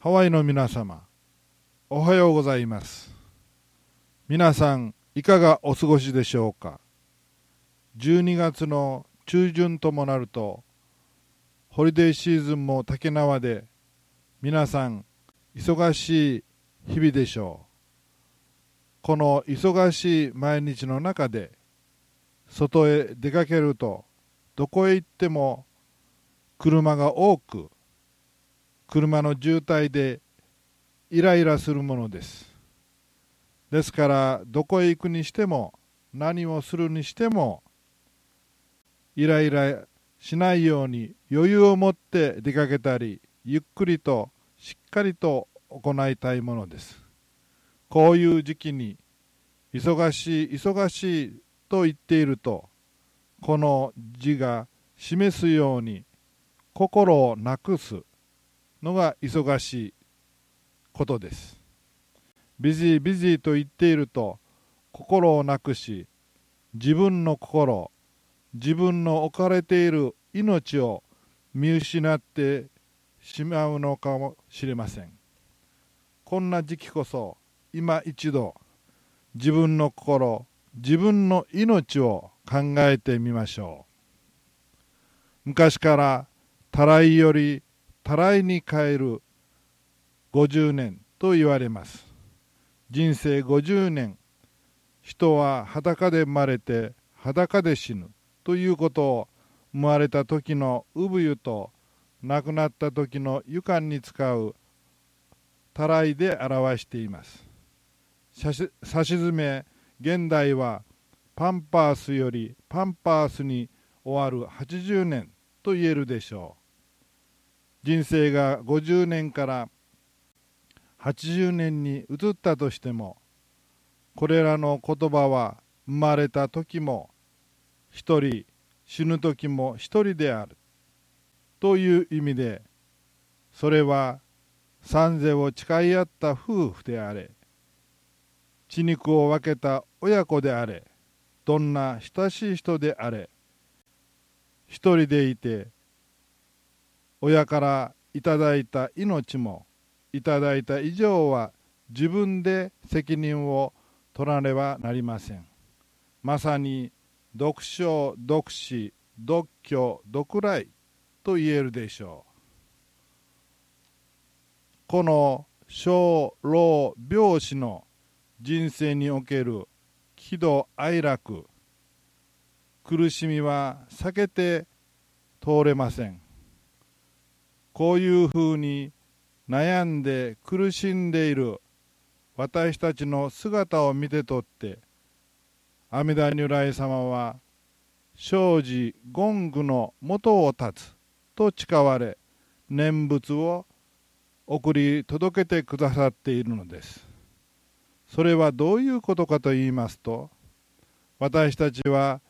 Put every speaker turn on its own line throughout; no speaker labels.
ハワイの皆様、おはようございます。皆さん、いかがお過ごしでしょうか？12月の中旬ともなると、ホリデーシーズンも竹縄で、皆さん、忙しい日々でしょう。この忙しい毎日の中で、外へ出かけると、どこへ行っても車が多く、車の渋滞でイライラするものです。ですから、どこへ行くにしても、何をするにしても、イライラしないように余裕を持って出かけたり、ゆっくりとしっかりと行いたいものです。こういう時期に忙しい忙しいと言っているとこの字が示すように心をなくすのが忙しいことです。 busy busy と言っていると心をなくし自分の心自分の置かれている命を見失ってしまうのかもしれません。こんな時期こそ今一度自分の心自分の命を考えてみましょう昔からたらいよりたらいに変える50年と言われます。人生50年人は裸で生まれて裸で死ぬということを生まれた時の産湯と亡くなった時の床に使うたらいで表しています。さしずめ現代はパンパースよりパンパースに終わる80年と言えるでしょう。人生が50年から80年に移ったとしてもこれらの言葉は生まれた時も一人死ぬ時も一人であるという意味でそれは三世を誓い合った夫婦であれ血肉を分けた親子であれどんな親しい人であれ一人でいて親からいただいた命もいただいた以上は自分で責任を取らねばなりません。まさに読書読詩読居読来と言えるでしょう。この小老病死の人生における喜怒哀楽苦しみは避けて通れません。こういうふうに悩んで苦しんでいる私たちの姿を見てとって阿弥陀如来様は生じ権具の元を立つと誓われ念仏を送り届けてくださっているのです。それはどういうことかと言いますと私たちは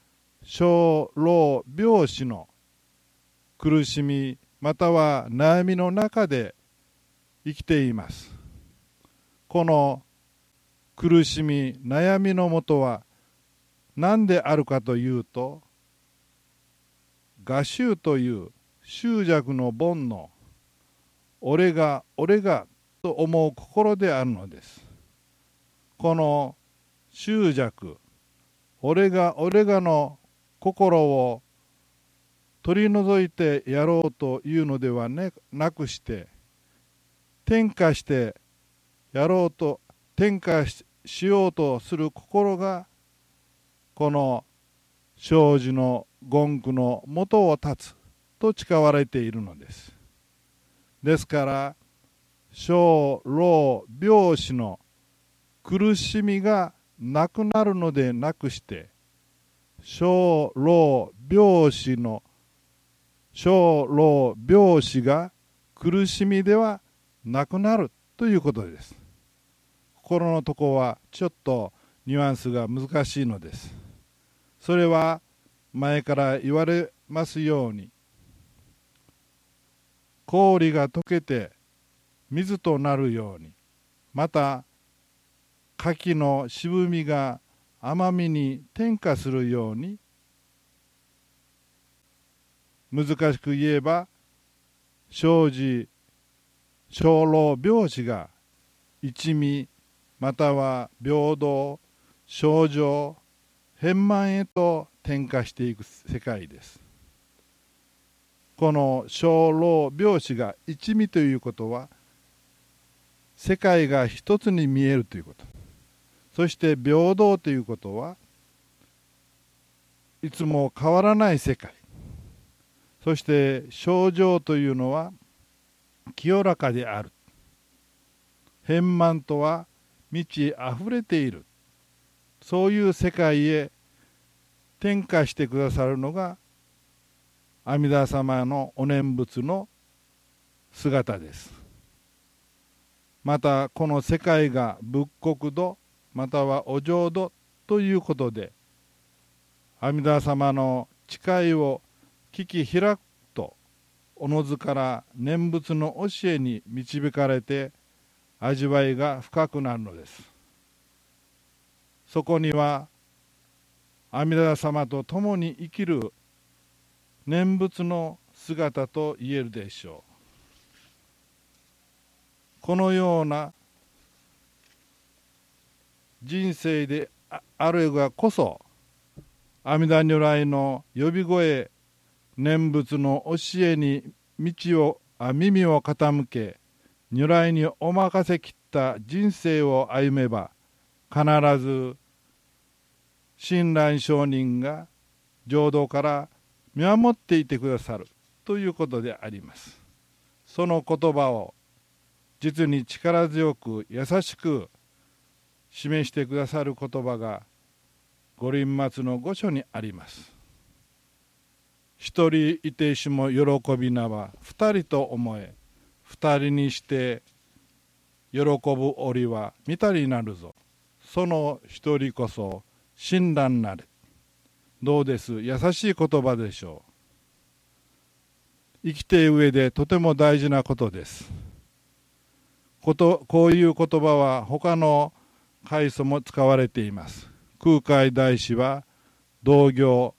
小老病死の苦しみまたは悩みの中で生きています。この苦しみ悩みのもとは何であるかというと我臭という執着の煩悩。俺が俺がと思う心であるのです。この執着俺が俺がの心を取り除いてやろうというのではなくして転化してやろうと転化しようとする心がこの生じの言句の元を立つと誓われているのです。ですから小老病死の苦しみがなくなるのでなくして小老病死の小老病死が苦しみではなくなるということです。心のとこはちょっとニュアンスが難しいのです。それは前から言われますように氷が溶けて水となるようにまた牡蠣の渋みが甘みに転化するように難しく言えば生じ生老病死が一味または平等症状変満へと転化していく世界です。この生老病死が一味ということは世界が一つに見えるということ。そして平等ということはいつも変わらない世界。そして症状というのは清らかである。変満とは満ち溢れている。そういう世界へ転化してくださるのが阿弥陀様のお念仏の姿です。またこの世界が仏国土またはお浄土ということで阿弥陀様の誓いを聞き開くとおのずから念仏の教えに導かれて味わいが深くなるのです。そこには阿弥陀様と共に生きる念仏の姿と言えるでしょう。このような人生であるがこそ阿弥陀如来の呼び声念仏の教えに道をあ耳を傾け如来にお任せきった人生を歩めば必ず親鸞上人が浄土から見守っていてくださるということであります。その言葉を実に力強く優しく示してくださる言葉が五輪末の御所にあります。一人いてしも喜びなば二人と思え。二人にして喜ぶ折は見たりなるぞ。その一人こそ親鸞なれ。どうです？優しい言葉でしょう。生きている上でとても大事なことです。ことこういう言葉は他の階層も使われています。空海大師は同業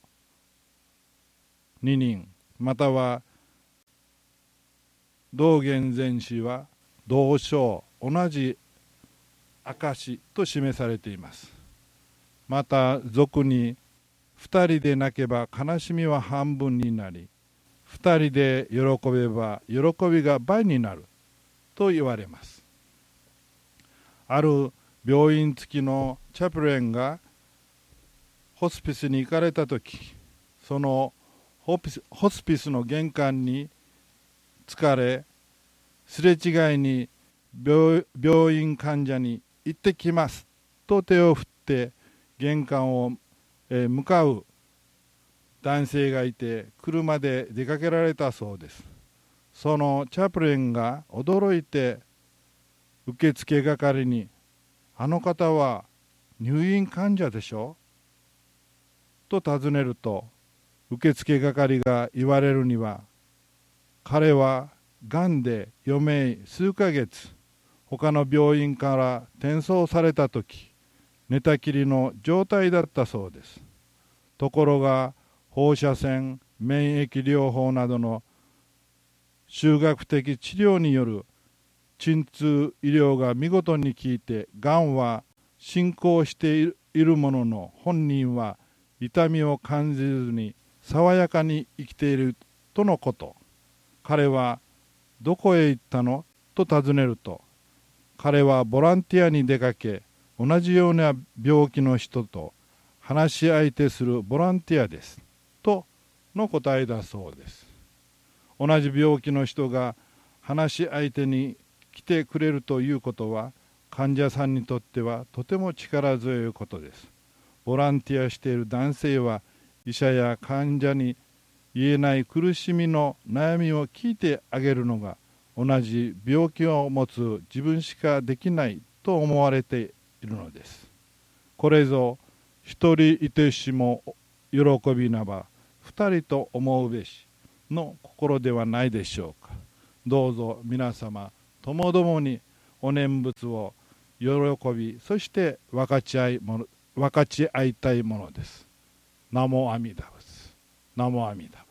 二人。または道元禅師は同章。同じ証と示されています。また俗に2人で泣けば悲しみは半分になり2人で喜べば喜びが倍になると言われます。ある病院付きのチャプレンがホスピスに行かれた時そのホスピスの玄関に疲れすれ違いに病院患者に「行ってきます」と手を振って玄関を、え向かう男性がいて車で出かけられたそうですそのチャプレンが驚いて受付係に「あの方は入院患者でしょ?」と尋ねると受付係が言われるには彼はがんで余命数ヶ月他の病院から転送された時寝たきりの状態だったそうです。ところが放射線免疫療法などの修学的治療による鎮痛医療が見事に効いてがんは進行しているものの本人は痛みを感じずに爽やかに生きているとのこと。彼はどこへ行ったの？と尋ねると彼はボランティアに出かけ同じような病気の人と話し相手するボランティアですとの答えだそうです。同じ病気の人が話し相手に来てくれるということは患者さんにとってはとても力強いことです。ボランティアしている男性は医者や患者に言えない苦しみの悩みを聞いてあげるのが同じ病気を持つ自分しかできないと思われているのです。これぞ一人いてしも喜びなば二人と思うべしの心ではないでしょうか。どうぞ皆様ともどもにお念仏を喜びそして分かち合い分かち合いたいものです。ナモ阿弥陀仏。ナモ阿弥陀仏。